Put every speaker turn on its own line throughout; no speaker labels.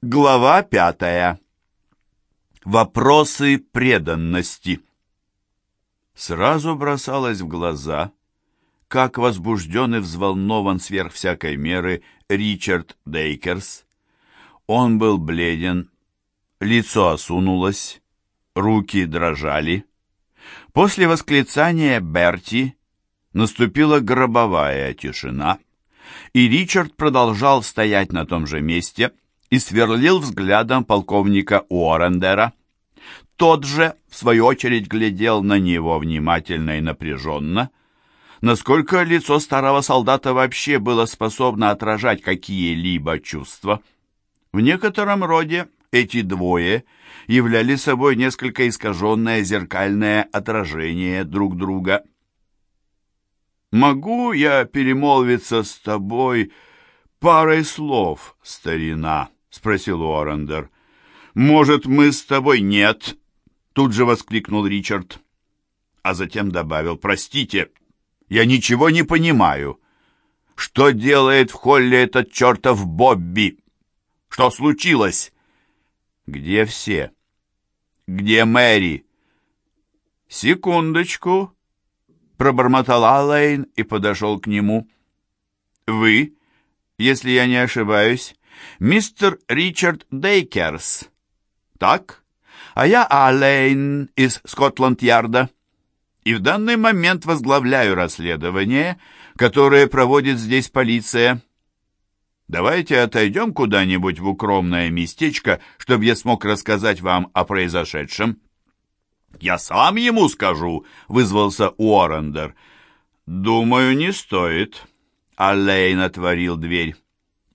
Глава пятая. Вопросы преданности. Сразу бросалось в глаза, как возбужден и взволнован сверх всякой меры Ричард Дейкерс. Он был бледен, лицо осунулось, руки дрожали. После восклицания Берти наступила гробовая тишина, и Ричард продолжал стоять на том же месте — и сверлил взглядом полковника Уоррендера. Тот же, в свою очередь, глядел на него внимательно и напряженно. Насколько лицо старого солдата вообще было способно отражать какие-либо чувства? В некотором роде эти двое являли собой несколько искаженное зеркальное отражение друг друга. «Могу я перемолвиться с тобой парой слов, старина?» — спросил Уоррендер. «Может, мы с тобой нет?» — тут же воскликнул Ричард. А затем добавил, «Простите, я ничего не понимаю. Что делает в холле этот чертов Бобби? Что случилось?» «Где все?» «Где Мэри?» «Секундочку», — пробормотал Аллейн и подошел к нему. «Вы, если я не ошибаюсь, мистер Ричард Дейкерс. Так? А я Алейн из Скотланд-Ярда. И в данный момент возглавляю расследование, которое проводит здесь полиция. Давайте отойдем куда-нибудь в укромное местечко, чтобы я смог рассказать вам о произошедшем. «Я сам ему скажу», — вызвался Уоррендер. «Думаю, не стоит». Аллейн отворил дверь.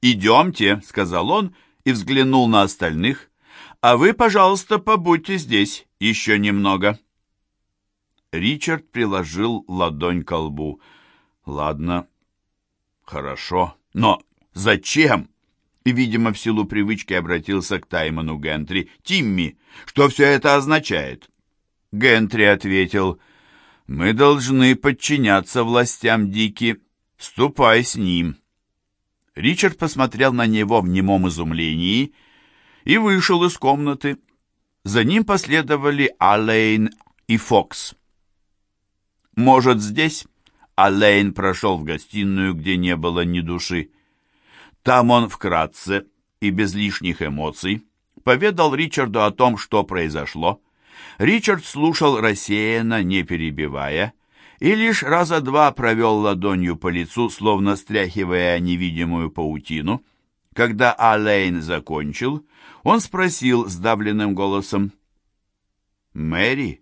«Идемте», — сказал он и взглянул на остальных. «А вы, пожалуйста, побудьте здесь еще немного». Ричард приложил ладонь к лбу. «Ладно, хорошо, но зачем?» И, видимо, в силу привычки обратился к Таймону Гентри. «Тимми, что все это означает?» Гентри ответил, «Мы должны подчиняться властям Дики. Ступай с ним». Ричард посмотрел на него в немом изумлении и вышел из комнаты. За ним последовали Алейн и Фокс. «Может, здесь?» Алейн прошел в гостиную, где не было ни души. Там он вкратце и без лишних эмоций поведал Ричарду о том, что произошло. Ричард слушал рассеянно, не перебивая, и лишь раза два провел ладонью по лицу, словно стряхивая невидимую паутину. Когда Алейн закончил, он спросил сдавленным голосом, «Мэри?»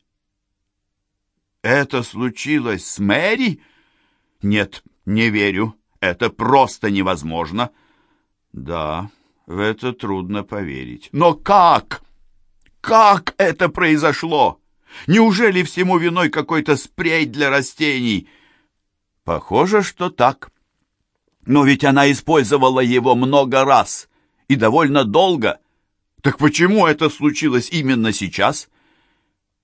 «Это случилось с Мэри?» «Нет, не верю. Это просто невозможно». «Да, в это трудно поверить». «Но как? Как это произошло?» Неужели всему виной какой-то спрей для растений? Похоже, что так. Но ведь она использовала его много раз и довольно долго. Так почему это случилось именно сейчас?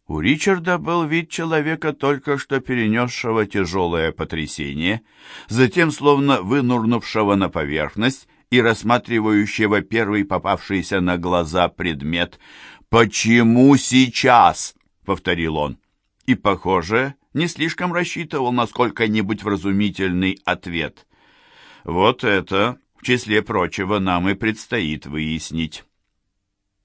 У Ричарда был вид человека, только что перенесшего тяжелое потрясение, затем словно вынурнувшего на поверхность и рассматривающего первый попавшийся на глаза предмет. «Почему сейчас?» Повторил он. И, похоже, не слишком рассчитывал на сколько-нибудь вразумительный ответ. Вот это, в числе прочего, нам и предстоит выяснить.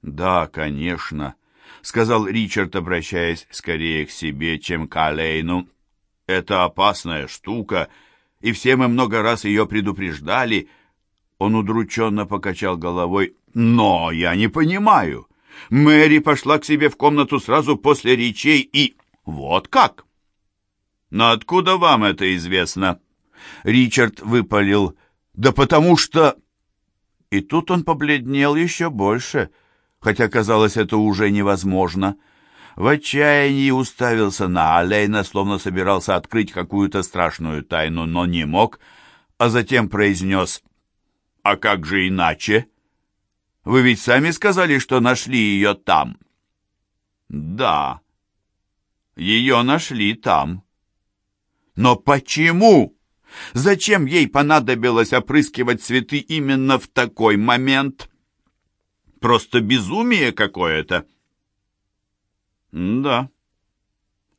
«Да, конечно», — сказал Ричард, обращаясь скорее к себе, чем к Алейну. «Это опасная штука, и все мы много раз ее предупреждали». Он удрученно покачал головой. «Но я не понимаю. Мэри пошла к себе в комнату сразу после речей и... Вот как! Но откуда вам это известно? Ричард выпалил. Да потому что... И тут он побледнел еще больше, хотя казалось это уже невозможно. В отчаянии уставился на Алейна, словно собирался открыть какую-то страшную тайну, но не мог, а затем произнес «А как же иначе?» Вы ведь сами сказали, что нашли ее там. Да, ее нашли там. Но почему? Зачем ей понадобилось опрыскивать цветы именно в такой момент? Просто безумие какое-то. Да,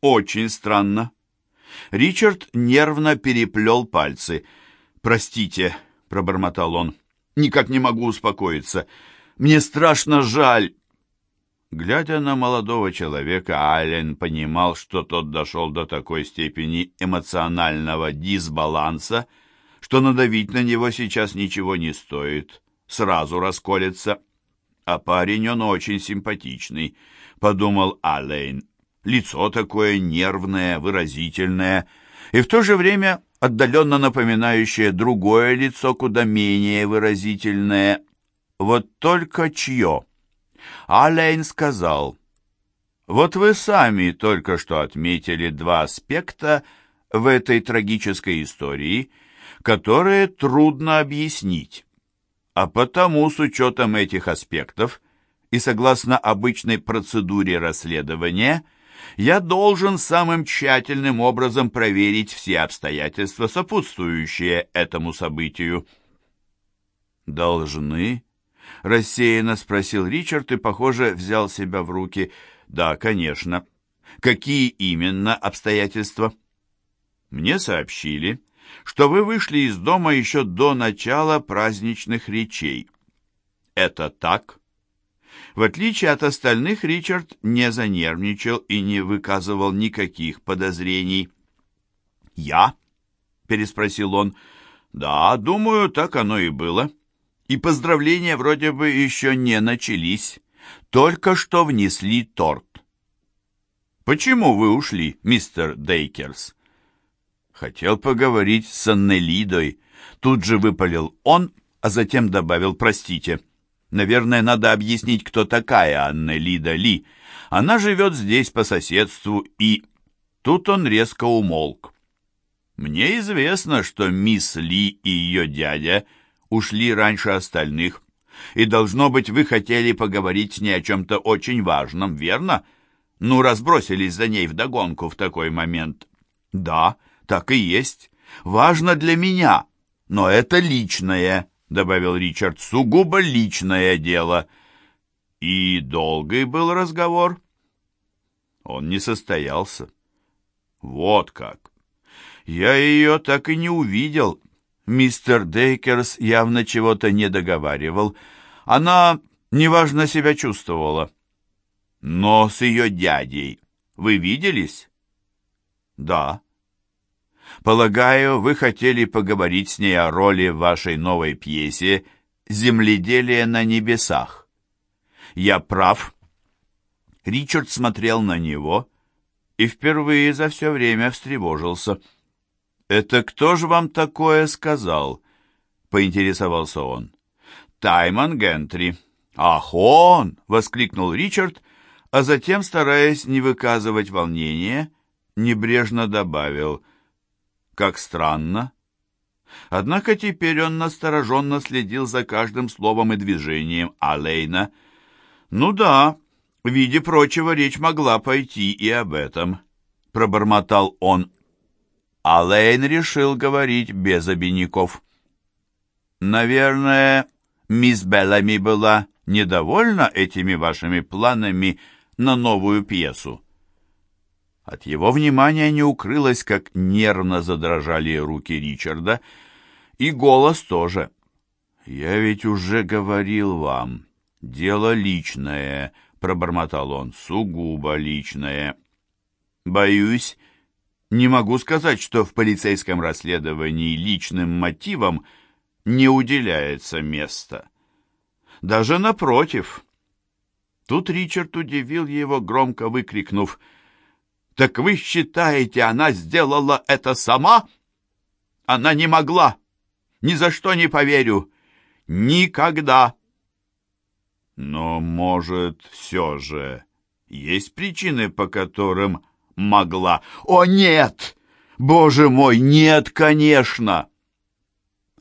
очень странно. Ричард нервно переплел пальцы. «Простите», — пробормотал он, — «никак не могу успокоиться. Мне страшно жаль». Глядя на молодого человека, Аллен понимал, что тот дошел до такой степени эмоционального дисбаланса, что надавить на него сейчас ничего не стоит, сразу расколется. А парень он очень симпатичный, подумал Аллен. Лицо такое нервное, выразительное, и в то же время отдаленно напоминающее другое лицо, куда менее выразительное. Вот только чье? Алейн сказал, «Вот вы сами только что отметили два аспекта в этой трагической истории, которые трудно объяснить. А потому, с учетом этих аспектов и согласно обычной процедуре расследования, я должен самым тщательным образом проверить все обстоятельства, сопутствующие этому событию. «Должны?» — рассеянно спросил Ричард и, похоже, взял себя в руки. «Да, конечно. Какие именно обстоятельства?» «Мне сообщили, что вы вышли из дома еще до начала праздничных речей. Это так?» В отличие от остальных, Ричард не занервничал и не выказывал никаких подозрений. «Я?» — переспросил он. «Да, думаю, так оно и было. И поздравления вроде бы еще не начались. Только что внесли торт». «Почему вы ушли, мистер Дейкерс?» Хотел поговорить с Аннелидой. Тут же выпалил он, а затем добавил «простите». Наверное, надо объяснить, кто такая Аннелида Ли. Она живет здесь по соседству и... Тут он резко умолк. Мне известно, что мисс Ли и ее дядя ушли раньше остальных, и, должно быть, вы хотели поговорить с ней о чем-то очень важном, верно? Ну, разбросились за ней вдогонку в такой момент. Да, так и есть. Важно для меня, но это личное, — добавил Ричард, — сугубо личное дело. И долгий был разговор? Он не состоялся. Вот как. Я ее так и не увидел. Мистер Дейкерс явно чего-то не договаривал. Она неважно себя чувствовала. Но с ее дядей вы виделись? Да. Полагаю, вы хотели поговорить с ней о роли в вашей новой пьесе «Земледелие на небесах». Я прав?» Ричард смотрел на него и впервые за все время встревожился. «Это кто же вам такое сказал?» — поинтересовался он. «Таймон Гентри». «Ах, он!» — воскликнул Ричард, а затем, стараясь не выказывать волнения, небрежно добавил — как странно. Однако теперь он настороженно следил за каждым словом и движением Алейна. «Ну да, в виде прочего речь могла пойти и об этом», — пробормотал он. Алейн решил говорить без обиняков. «Наверное, мисс Беллами была недовольна этими вашими планами на новую пьесу?» От его внимания не укрылось, как нервно задрожали руки Ричарда, и голос тоже. «Я ведь уже говорил вам, дело личное», — пробормотал он, — «сугубо личное». «Боюсь, не могу сказать, что в полицейском расследовании личным мотивам не уделяется места. Даже напротив». Тут Ричард удивил его, громко выкрикнув — так вы считаете, она сделала это сама? Она не могла. Ни за что не поверю. Никогда. Но, может, все же есть причины, по которым могла? О, нет! Боже мой, нет, конечно!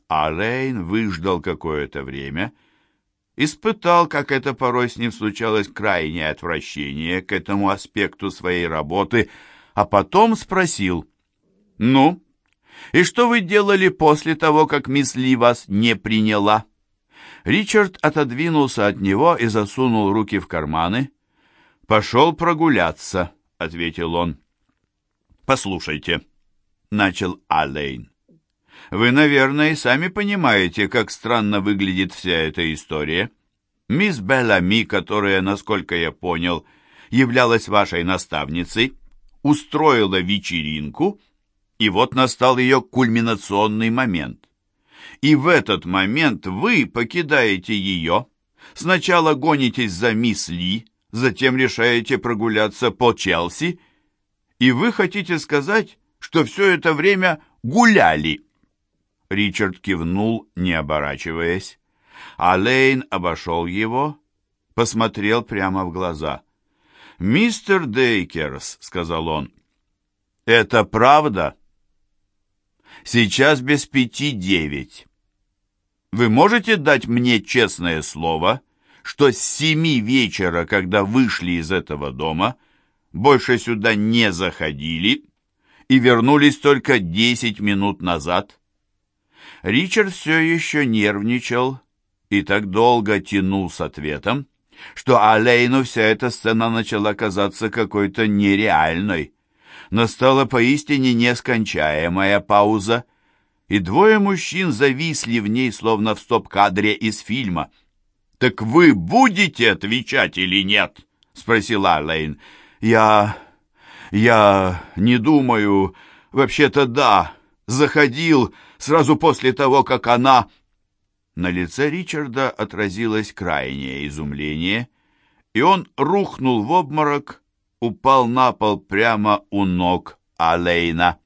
А Рейн выждал какое-то время испытал, как это порой с ним случалось, крайнее отвращение к этому аспекту своей работы, а потом спросил, «Ну, и что вы делали после того, как мисс Ли вас не приняла?» Ричард отодвинулся от него и засунул руки в карманы. «Пошел прогуляться», — ответил он. «Послушайте», — начал Алейн. «Вы, наверное, сами понимаете, как странно выглядит вся эта история. Мисс Беллами, которая, насколько я понял, являлась вашей наставницей, устроила вечеринку, и вот настал ее кульминационный момент. И в этот момент вы покидаете ее, сначала гонитесь за мисс Ли, затем решаете прогуляться по Челси, и вы хотите сказать, что все это время гуляли?» Ричард кивнул, не оборачиваясь. А Лейн обошел его, посмотрел прямо в глаза. «Мистер Дейкерс», — сказал он, — «это правда?» «Сейчас без пяти девять. Вы можете дать мне честное слово, что с семи вечера, когда вышли из этого дома, больше сюда не заходили и вернулись только десять минут назад?» Ричард все еще нервничал и так долго тянул с ответом, что Алейну вся эта сцена начала казаться какой-то нереальной. Настала поистине нескончаемая пауза, и двое мужчин зависли в ней, словно в стоп-кадре из фильма. «Так вы будете отвечать или нет?» — спросила Алейн. «Я... я не думаю. Вообще-то да. Заходил сразу после того, как она...» На лице Ричарда отразилось крайнее изумление, и он рухнул в обморок, упал на пол прямо у ног Алейна.